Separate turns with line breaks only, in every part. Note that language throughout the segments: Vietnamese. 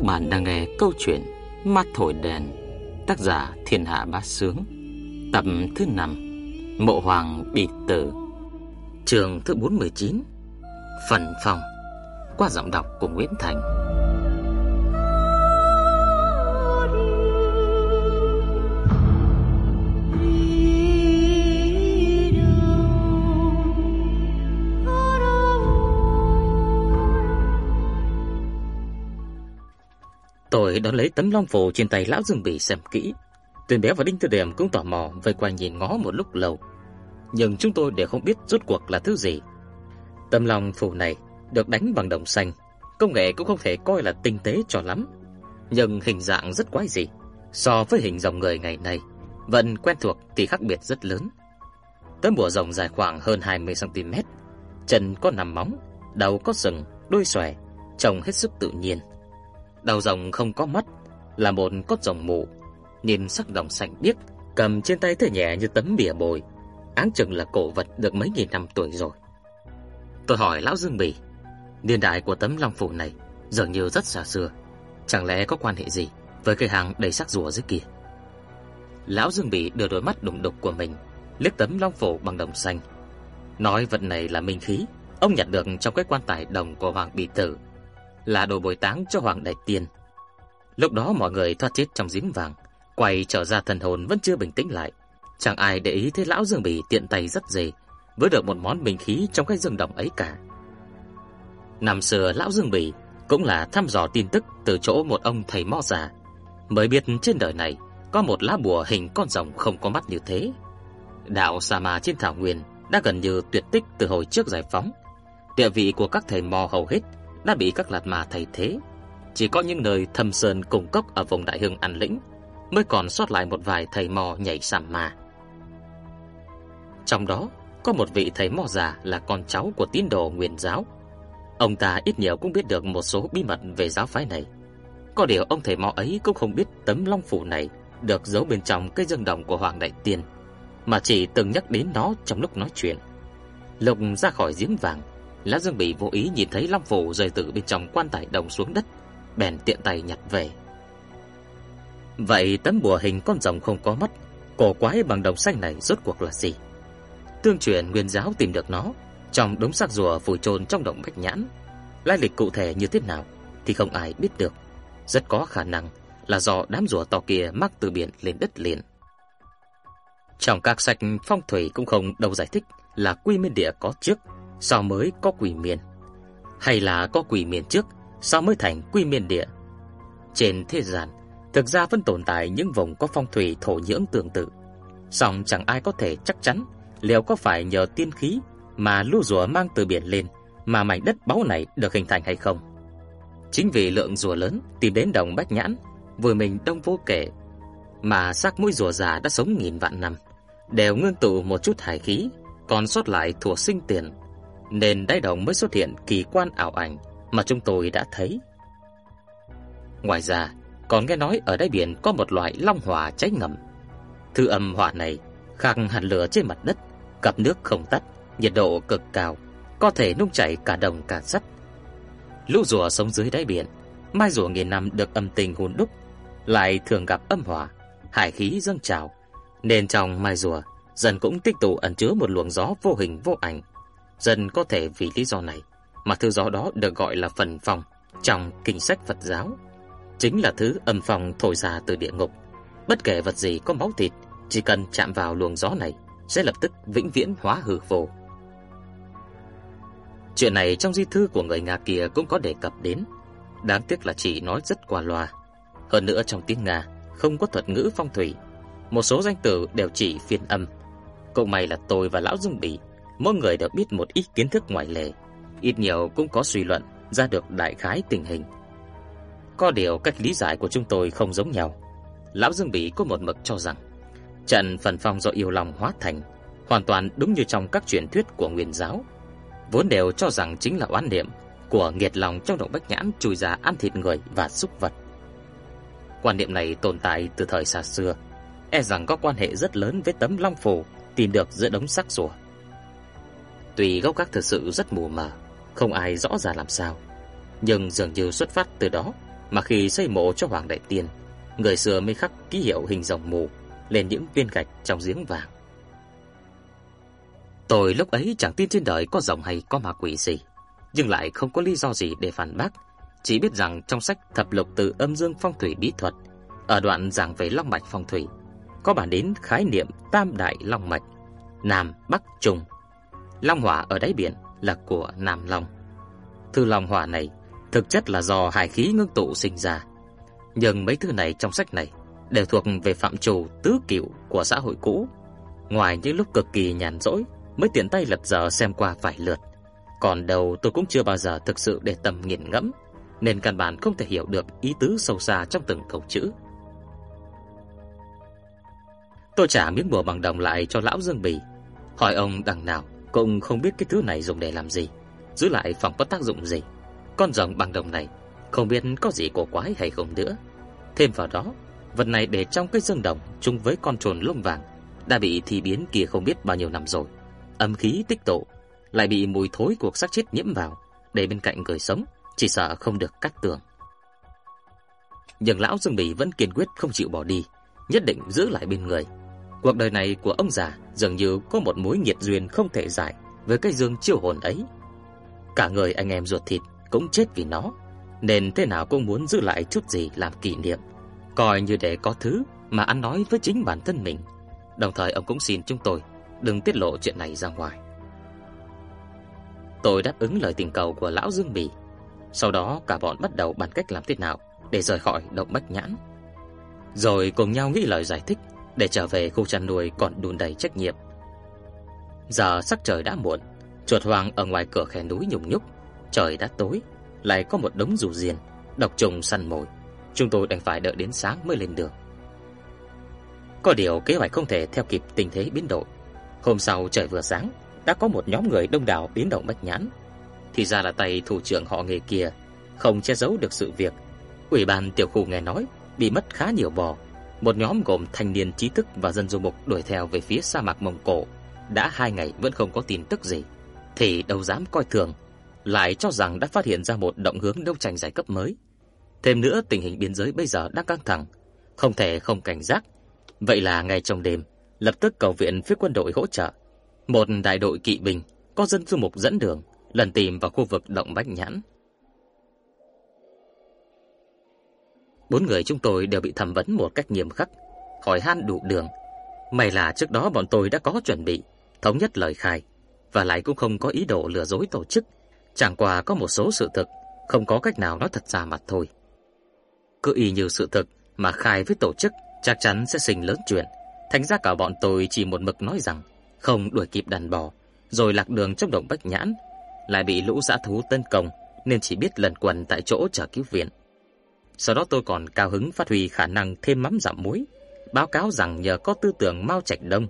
Các bạn đang nghe câu chuyện Mắt thổi đèn, Tác giả Thiên Hạ Bá Sướng, Tập thứ 5 Mộ Hoàng Bị Tử, Trường thứ 49 Phần Phòng Qua giọng đọc của Nguyễn Thành. Tôi đón lấy tấm long phù trên tay lão Dương Bỉ xem kỹ. Tuyền béo và Đinh Tư Điểm cũng tò mò vây quanh nhìn ngó một lúc lâu. Nhưng chúng tôi đều không biết rốt cuộc là thứ gì. Tấm long phù này được đánh bằng đồng xanh, công nghệ cũng không thể coi là tinh tế cho lắm, nhưng hình dạng rất quái dị. So với hình dòng người ngày nay, vẫn quen thuộc thì khác biệt rất lớn. Tấm bùa rồng dài khoảng hơn 20 cm, chân có nằm móng, đầu có sừng, đuôi xòe, trông hết sức tự nhiên. Đầu rồng không có mắt, là một cốt rồng mù, nhìn sắc đồng xanh biếc, cầm trên tay thể nhẹ như tấm bìa bồi, áng chừng là cổ vật được mấy nghìn năm tuổi rồi. Tôi hỏi lão Dương Bỉ, niên đại của tấm long phủ này dường như rất xa xưa, chẳng lẽ có quan hệ gì với cái hàng đầy sắc rùa dưới kia? Lão Dương Bỉ đưa đôi mắt đùng đục của mình liếc tấm long phủ bằng đồng xanh, nói vật này là minh khí, ông nhặt được trong cái quan tài đồng của hoàng bị tử là đồ bồi táng cho Hoàng Đại Tiên. Lúc đó mọi người thoát chết trong giếng vàng, quay trở ra thần hồn vẫn chưa bình tĩnh lại. Chẳng ai để ý thấy lão Dương Bỉ tiện tay rất dễ với được một món bình khí trong cái rừng đồng ấy cả. Năm xưa lão Dương Bỉ cũng là thăm dò tin tức từ chỗ một ông thầy mo già, mới biết trên đời này có một lá bùa hình con rồng không có mắt như thế. Đạo Sa Ma trên thảo nguyên đã gần như tuyệt tích từ hồi trước giải phóng. Địa vị của các thầy mo hầu hết đã bị các lạt ma thay thế. Chỉ có những nơi thâm sơn cùng cốc ở vùng Đại Hưng An Lĩnh mới còn sót lại một vài thầy mò nhảy sảm mà. Trong đó có một vị thầy mò già là con cháu của tín đồ Nguyên giáo. Ông ta ít nhiều cũng biết được một số bí mật về giáo phái này. Có điều ông thầy mò ấy cũng không biết tấm long phủ này được giấu bên trong cây dương đồng của Hoàng Đại Tiên, mà chỉ từng nhắc đến nó trong lúc nói chuyện. Lục ra khỏi giếng vàng, Lã Dương Bỉ vô ý nhìn thấy long Phổ rơi từ bên trong quan tài đồng xuống đất, bèn tiện tay nhặt về. Vậy tấm bùa hình con rồng không có mắt, cổ quái bằng đồng xanh này rốt cuộc là gì? Tương truyền nguyên giáo tìm được nó trong đống xác rùa vùi chôn trong động bạch nhãn. Lai lịch cụ thể như thế nào thì không ai biết được. Rất có khả năng là do đám rùa to kia mắc từ biển lên đất liền. Trong các sách phong thủy cũng không đâu giải thích là quy nguyên địa có trước sao mới có quỷ miền? Hay là có quỷ miền trước, sao mới thành quỷ miền địa? Trên thế gian, thực ra vẫn tồn tại những vùng có phong thủy thổ nhưỡng tương tự. Song chẳng ai có thể chắc chắn liệu có phải nhờ tiên khí mà lũ rùa mang từ biển lên mà mảnh đất báu này được hình thành hay không. Chính vì lượng rùa lớn tìm đến đồng Bách Nhãn, vừa mình đông vô kể, mà xác mũi rùa già đã sống nghìn vạn năm, đều ngưng tụ một chút hải khí, còn sót lại thuộc sinh tiền nên đáy đồng mới xuất hiện kỳ quan ảo ảnh mà chúng tôi đã thấy. Ngoài ra, còn nghe nói ở đáy biển có một loại long hỏa cháy ngầm. Thứ âm hỏa này khác hẳn lửa trên mặt đất, gặp nước không tắt, nhiệt độ cực cao, có thể nung chảy cả đồng cả sắt. Lũ rùa sống dưới đáy biển, mai rùa nghìn năm được âm tình hồn đúc, lại thường gặp âm hỏa, hải khí dâng trào, nên trong mai rùa dần cũng tích tụ ẩn chứa một luồng gió vô hình vô ảnh, Dần có thể vì lý do này mà thứ gió đó được gọi là phần phong trong kinh sách Phật giáo. Chính là thứ âm phong thổi ra từ địa ngục. Bất kể vật gì có máu thịt, chỉ cần chạm vào luồng gió này sẽ lập tức vĩnh viễn hóa hư vô. Chuyện này trong di thư của người Nga kia cũng có đề cập đến, đáng tiếc là chỉ nói rất qua loa. Hơn nữa trong tiếng Nga không có thuật ngữ phong thủy, một số danh từ đều chỉ phiên âm. cậu may là tôi và lão dung Bỉ mỗi người đều biết một ít kiến thức ngoại lệ, ít nhiều cũng có suy luận ra được đại khái tình hình. Có điều cách lý giải của chúng tôi không giống nhau. Lão Dương Bỉ có một mực cho rằng trận phần phong do yêu lòng hóa thành hoàn toàn đúng như trong các truyền thuyết của Nguyên giáo, vốn đều cho rằng chính là oán niệm của nghiệt lòng trong động bách nhãn chui ra ăn thịt người và súc vật. Quan niệm này tồn tại từ thời xa xưa, e rằng có quan hệ rất lớn với tấm long phù tìm được giữa đống xác rùa. Tuy gốc gác thực sự rất mù mờ, không ai rõ ràng làm sao, nhưng dường như xuất phát từ đó mà khi xây mộ cho Hoàng Đại Tiên, người xưa mới khắc ký hiệu hình rồng mù lên những viên gạch trong giếng vàng. Tôi lúc ấy chẳng tin trên đời có rồng hay có ma quỷ gì, nhưng lại không có lý do gì để phản bác, chỉ biết rằng trong sách Thập Lục từ Âm Dương Phong Thủy Bí Thuật, ở đoạn giảng về long mạch phong thủy, có bản đến khái niệm tam đại long mạch, Nam, Bắc, Trung. Long hỏa ở đáy biển là của Nam Long. Thư long hỏa này thực chất là do hải khí ngưng tụ sinh ra. Nhưng mấy thứ này trong sách này đều thuộc về phạm trù tứ cửu của xã hội cũ. Ngoài những lúc cực kỳ nhàn rỗi mới tiện tay lật dở xem qua vài lượt. Còn đầu tôi cũng chưa bao giờ thực sự để tâm nghiền ngẫm, nên căn bản không thể hiểu được ý tứ sâu xa trong từng câu chữ. Tôi trả miếng bùa bằng đồng lại cho lão Dương Bì, hỏi ông đằng nào cũng không biết cái thứ này dùng để làm gì, giữ lại phòng có tác dụng gì. Con rồng bằng đồng này không biết có gì cổ quái hay không nữa. Thêm vào đó, vật này để trong cái dương đồng chung với con trồn lông vàng đã bị thi biến kia không biết bao nhiêu năm rồi. Âm khí tích tụ, lại bị mùi thối của xác chết nhiễm vào, để bên cạnh người sống, chỉ sợ không được cắt tường. Nhưng lão Dương Bỉ vẫn kiên quyết không chịu bỏ đi, nhất định giữ lại bên người. Cuộc đời này của ông già dường như có một mối nghiệt duyên không thể giải với cái dương chiêu hồn ấy. Cả người anh em ruột thịt cũng chết vì nó, nên thế nào cũng muốn giữ lại chút gì làm kỷ niệm, coi như để có thứ mà ăn nói với chính bản thân mình. Đồng thời ông cũng xin chúng tôi đừng tiết lộ chuyện này ra ngoài. Tôi đáp ứng lời tình cầu của lão Dương Bỉ. Sau đó cả bọn bắt đầu bàn cách làm thế nào để rời khỏi động Bách Nhãn. Rồi cùng nhau nghĩ lời giải thích để trở về khu chăn nuôi còn đùn đầy trách nhiệm. Giờ sắc trời đã muộn, chuột hoàng ở ngoài cửa khe núi nhùng nhúc, trời đã tối, lại có một đống rủ diền, độc trùng săn mồi. Chúng tôi đành phải đợi đến sáng mới lên đường. Có điều kế hoạch không thể theo kịp tình thế biến đổi. Hôm sau trời vừa sáng, đã có một nhóm người đông đảo đến động Bách Nhãn. Thì ra là tay thủ trưởng họ nghề kia không che giấu được sự việc. Ủy ban tiểu khu nghe nói bị mất khá nhiều bò. Một nhóm gồm thanh niên trí thức và dân du mục đuổi theo về phía sa mạc Mông Cổ, đã hai ngày vẫn không có tin tức gì, thì đâu dám coi thường, lại cho rằng đã phát hiện ra một động hướng đấu tranh giải cấp mới. Thêm nữa, tình hình biên giới bây giờ đang căng thẳng, không thể không cảnh giác. Vậy là ngay trong đêm, lập tức cầu viện phía quân đội hỗ trợ. Một đại đội kỵ binh có dân du mục dẫn đường, lần tìm vào khu vực động Bách Nhãn. Bốn người chúng tôi đều bị thẩm vấn một cách nghiêm khắc, hỏi han đủ đường. May là trước đó bọn tôi đã có chuẩn bị, thống nhất lời khai, và lại cũng không có ý đồ lừa dối tổ chức, chẳng qua có một số sự thực không có cách nào nói thật ra mặt thôi. Cứ y như sự thực mà khai với tổ chức chắc chắn sẽ sinh lớn chuyện. Thành ra cả bọn tôi chỉ một mực nói rằng không đuổi kịp đàn bò, rồi lạc đường trong động Bách Nhãn, lại bị lũ dã thú tấn công nên chỉ biết lần quần tại chỗ chờ cứu viện. Sau đó tôi còn cao hứng phát huy khả năng thêm mắm dặm muối, báo cáo rằng nhờ có tư tưởng mau Trạch Đông,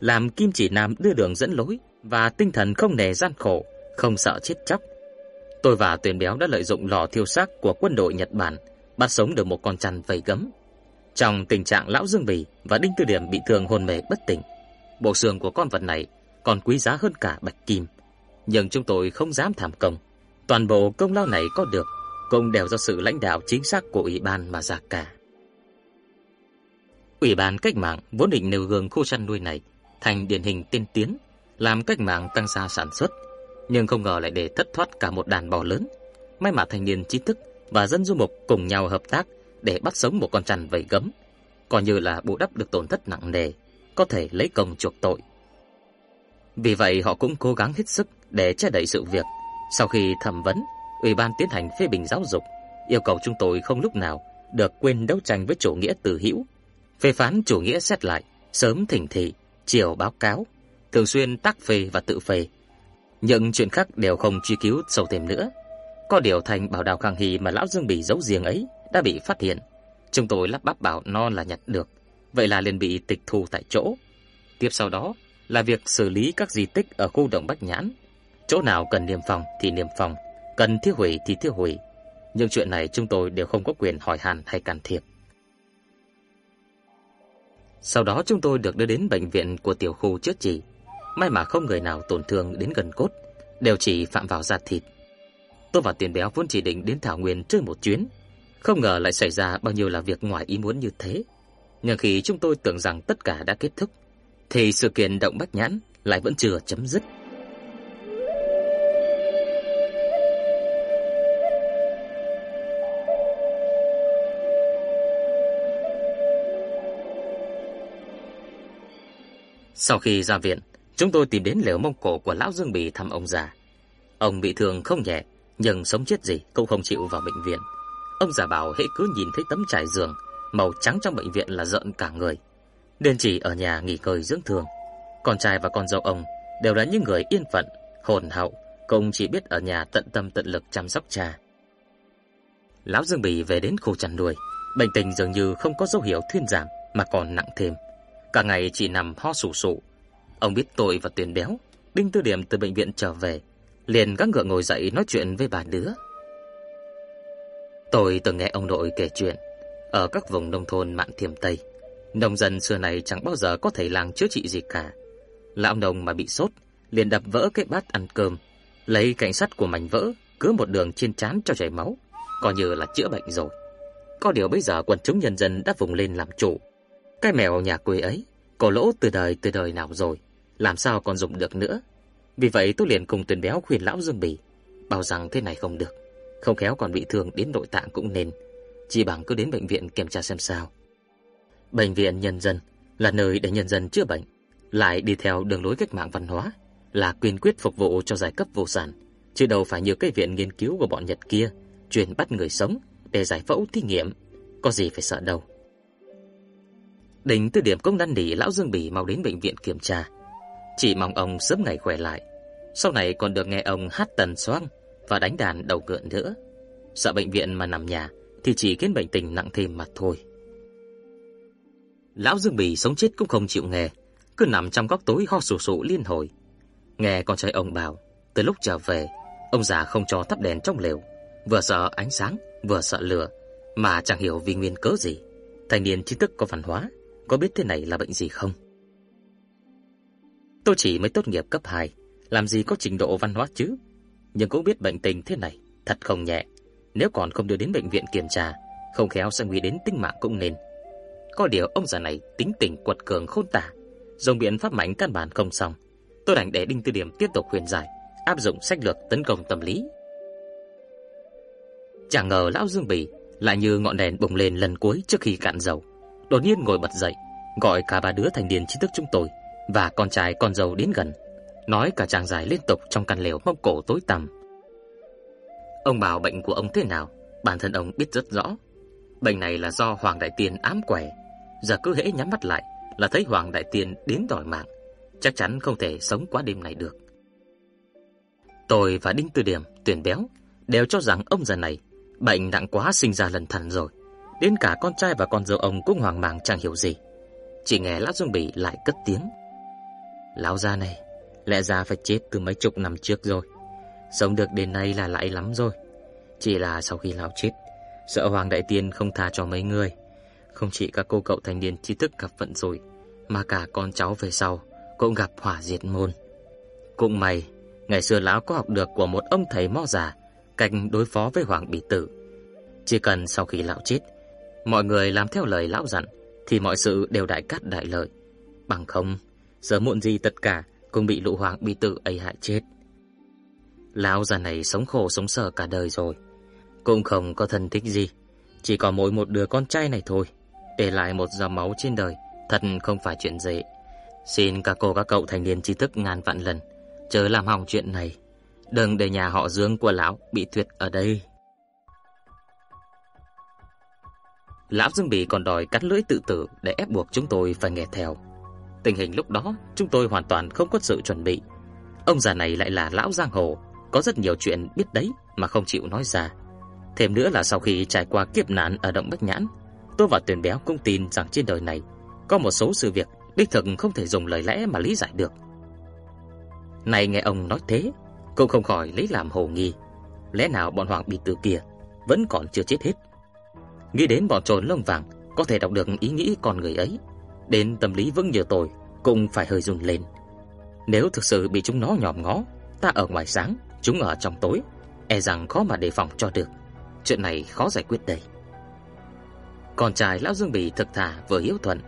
làm Kim Chỉ Nam đưa đường dẫn lối và tinh thần không nề gian khổ, không sợ chết chóc. Tôi và Tuyền Béo đã lợi dụng lò thiêu xác của quân đội Nhật Bản, bắt sống được một con chăn vây gấm. Trong tình trạng lão Dương Bì và Đinh Tư Điểm bị thương hôn mê bất tỉnh, bộ xương của con vật này còn quý giá hơn cả bạch kim, nhưng chúng tôi không dám tham công. Toàn bộ công lao này có được cũng đều do sự lãnh đạo chính xác của ủy ban mà ra cả. Ủy ban cách mạng vốn định nêu gương khu chăn nuôi này thành điển hình tiên tiến, làm cách mạng tăng gia sản xuất, nhưng không ngờ lại để thất thoát cả một đàn bò lớn. May mà thanh niên trí thức và dân du mục cùng nhau hợp tác để bắt sống một con chăn vây gấm, coi như là bù đắp được tổn thất nặng nề, có thể lấy công chuộc tội. Vì vậy họ cũng cố gắng hết sức để che đậy sự việc. Sau khi thẩm vấn, ủy ban tiến hành phê bình giáo dục, yêu cầu chúng tôi không lúc nào được quên đấu tranh với chủ nghĩa từ hữu, phê phán chủ nghĩa xét lại, sớm thỉnh thị, chiều báo cáo, thường xuyên tác phê và tự phê. Những chuyện khác đều không truy cứu sâu thêm nữa. Có điều thành bảo đào khang hy mà lão Dương Bỉ giấu riêng ấy đã bị phát hiện. Chúng tôi lắp bắp bảo non là nhặt được, vậy là liền bị tịch thu tại chỗ. Tiếp sau đó là việc xử lý các di tích ở khu động Bách Nhãn. Chỗ nào cần niêm phòng thì niêm phòng cần thiêu hủy thì thiêu hủy. Nhưng chuyện này chúng tôi đều không có quyền hỏi han hay can thiệp. Sau đó chúng tôi được đưa đến bệnh viện của tiểu khu chữa trị. May mà không người nào tổn thương đến gần cốt, đều chỉ phạm vào da thịt. Tôi và Tiền Béo vốn chỉ định đến Thảo Nguyên chơi một chuyến, Không ngờ lại xảy ra bao nhiêu là việc ngoài ý muốn như thế. Nhưng khi chúng tôi tưởng rằng tất cả đã kết thúc, thì sự kiện động Bách Nhãn lại vẫn chưa chấm dứt. Sau khi ra viện, chúng tôi tìm đến lều mông cổ của lão Dương Bì thăm ông già. Ông bị thương không nhẹ, nhưng sống chết gì cũng không chịu vào bệnh viện. Ông già bảo hễ cứ nhìn thấy tấm trải giường màu trắng trong bệnh viện là giận cả người. Nên chỉ ở nhà nghỉ ngơi dưỡng thương. Con trai và con dâu ông đều là những người yên phận, hồn hậu, cũng chỉ biết ở nhà tận tâm tận lực chăm sóc cha. Lão Dương Bì về đến khu chăn nuôi, bệnh tình dường như không có dấu hiệu thuyên giảm mà còn nặng thêm. Cả ngày chỉ nằm ho sù sụ. Ông biết tôi và Tuyền Béo, Đinh Tư Điểm từ bệnh viện trở về, liền gắng gượng ngồi dậy nói chuyện với bà đứa. Tôi từng nghe ông nội kể chuyện ở các vùng nông thôn Mạn Thiểm Tây, nông dân xưa này chẳng bao giờ có thể làng chữa trị gì cả. Lão nông mà bị sốt, liền đập vỡ cái bát ăn cơm, lấy cảnh sắt của mảnh vỡ cứ một đường trên trán cho chảy máu, coi như là chữa bệnh rồi. Có điều bây giờ quần chúng nhân dân đã vùng lên làm chủ. Cái mèo nhà quê ấy, cổ lỗ từ đời từ đời nào rồi, làm sao còn dùng được nữa. Vì vậy tôi liền cùng Tuyền Béo khuyên lão Dương Bì, bảo rằng thế này không được, không khéo còn bị thương đến nội tạng cũng nên, chỉ bằng cứ đến bệnh viện kiểm tra xem sao. Bệnh viện nhân dân là nơi để nhân dân chữa bệnh, lại đi theo đường lối cách mạng văn hóa, là quyền quyết phục vụ cho giai cấp vô sản, chứ đâu phải như cái viện nghiên cứu của bọn Nhật kia, chuyên bắt người sống để giải phẫu thí nghiệm, có gì phải sợ đâu. Đình Tư Điểm cũng năn nỉ lão Dương Bỉ mau đến bệnh viện kiểm tra, chỉ mong ông sớm ngày khỏe lại. Sau này còn được nghe ông hát tần xoang và đánh đàn đầu cựa nữa. Sợ bệnh viện mà nằm nhà thì chỉ khiến bệnh tình nặng thêm mà thôi. Lão Dương Bì sống chết cũng không chịu nghe, cứ nằm trong góc tối ho sù sụ liên hồi. Nghe con trai ông bảo, từ lúc trở về, ông già không cho thắp đèn trong lều, vừa sợ ánh sáng, vừa sợ lửa, mà chẳng hiểu vì nguyên cớ gì. Thanh niên trí thức có văn hóa, có biết thế này là bệnh gì không? Tôi chỉ mới tốt nghiệp cấp 2, làm gì có trình độ văn hóa chứ, nhưng cũng biết bệnh tình thế này thật không nhẹ, nếu còn không đưa đến bệnh viện kiểm tra, không khéo sẽ nguy đến tính mạng cũng nên. Có điều ông già này tính tình quật cường khôn tả, dùng biện pháp mạnh căn bản không xong. Tôi đành để Đinh Tư Điểm tiếp tục khuyên giải, áp dụng sách lược tấn công tâm lý. Chẳng ngờ lão Dương Bỉ lại như ngọn đèn bùng lên lần cuối trước khi cạn dầu, đột nhiên ngồi bật dậy, gọi cả ba đứa thành niên trí thức chúng tôi và con trai con dâu đến gần, nói cả chàng dài liên tục trong căn lều mông cổ tối tăm. Ông bảo bệnh của ông thế nào, bản thân ông biết rất rõ. Bệnh này là do Hoàng Đại Tiên ám quẻ, giờ cứ hễ nhắm mắt lại là thấy Hoàng Đại Tiên đến đòi mạng, chắc chắn không thể sống qua đêm này được. Tôi và Đinh Tư Điểm, Tuyển Béo đều cho rằng ông già này bệnh nặng quá sinh ra lần thần rồi. Đến cả con trai và con dâu ông cũng hoang mang chẳng hiểu gì. Chỉ nghe Lão Dương Bỉ lại cất tiếng. Lão gia này, lẽ ra phải chết từ mấy chục năm trước rồi. Sống được đến nay là lại lắm rồi. Chỉ là sau khi lão chết, sợ Hoàng Đại Tiên không tha cho mấy người. Không chỉ các cô cậu thanh niên trí thức gặp vận rồi, mà cả con cháu về sau cũng gặp hỏa diệt môn. Cũng may, ngày xưa lão có học được của một ông thầy mo già cách đối phó với Hoàng Bỉ Tử. Chỉ cần sau khi lão chết, mọi người làm theo lời lão dặn thì mọi sự đều đại cát đại lợi. Bằng không, sớm muộn gì tất cả cũng bị lũ Hoàng bị Tử ấy hại chết. Lão già này sống khổ sống sở cả đời rồi, cũng không có thân thích gì, chỉ có mỗi một đứa con trai này thôi, để lại một dòng máu trên đời, thật không phải chuyện dễ. Xin các cô các cậu thành niên trí thức ngàn vạn lần, chớ làm hỏng chuyện này, đừng để nhà họ Dương của lão bị tuyệt ở đây. Lão Dương Bỉ còn đòi cắt lưỡi tự tử để ép buộc chúng tôi phải nghe theo. Tình hình lúc đó, chúng tôi hoàn toàn không có sự chuẩn bị. Ông già này lại là lão giang hồ, có rất nhiều chuyện biết đấy mà không chịu nói ra. Thêm nữa là sau khi trải qua kiếp nạn ở động Bách Nhãn, tôi và Tuyền Béo cũng tin rằng trên đời này có một số sự việc đích thực không thể dùng lời lẽ mà lý giải được. Này nghe ông nói thế, cũng không khỏi lấy làm hồ nghi, lẽ nào bọn hoàng bị tử kia vẫn còn chưa chết hết. Nghĩ đến bọn trốn lông vàng có thể đọc được ý nghĩ con người ấy, đến tâm lý vững như tôi cũng phải hơi run lên. Nếu thực sự bị chúng nó nhòm ngó, ta ở ngoài sáng, chúng ở trong tối, e rằng khó mà đề phòng cho được. Chuyện này khó giải quyết đây. Con trai lão Dương Bỉ thực thà vừa hiếu thuận,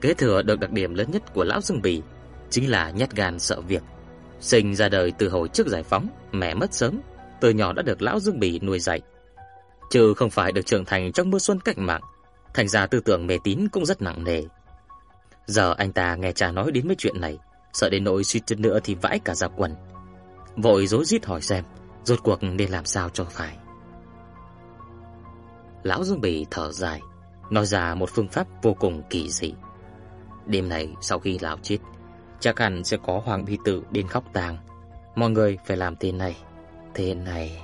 kế thừa được đặc điểm lớn nhất của lão Dương Bỉ chính là nhát gan sợ việc. Sinh ra đời từ hồi trước giải phóng, mẹ mất sớm, từ nhỏ đã được lão Dương Bỉ nuôi dạy. Chứ không phải được trưởng thành trong mưa xuân cách mạng, thành ra tư tưởng mê tín cũng rất nặng nề. Giờ anh ta nghe cha nói đến mấy chuyện này, sợ đến nỗi suýt chút nữa thì vãi cả ra quần. Vội rối rít hỏi xem, rốt cuộc nên làm sao cho phải. Lão Dương Bỉ thở dài, nói ra một phương pháp vô cùng kỳ dị. Đêm này sau khi lão chết, chắc hẳn sẽ có hoàng bi tử đến khóc tang. Mọi người phải làm thế này, thế này.